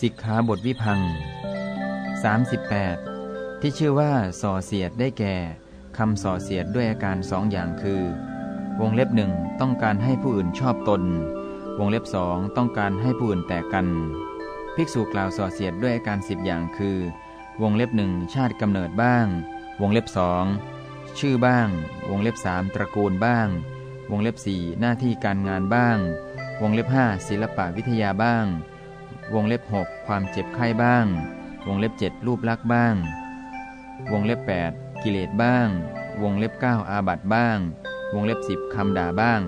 สิกขาบทวิพัง 38 ที่ชื่อว่าส่อเสียดได้แก่คำส่อเสียดด้วยอาการสองอย่างคือ วงเล็บหนึ่งต้องการให้ผู้อื่นชอบตน วงเล็บสองต้องการให้ผู้อื่นแตกกัน ภิกษุกล่าวส่อเสียดด้วยอาการสิบอย่างคือ วงเล็บหนึ่งชาติกำเนิดบ้าง วงเล็บสองชื่อบ้าง วงเล็บสามตระกูลบ้าง วงเล็บสี่หน้าที่การงานบ้าง วงเล็บห้าศิลปะวิทยาบ้าง วงเล็บหกความเจ็บไข้บ้าง วงเล็บเจ็ดรูปลักษ์บ้าง วงเล็บแปดกิเลสบ้าง วงเล็บเก้าอาบัตบ้าง วงเล็บสิบคำด่าบ้าง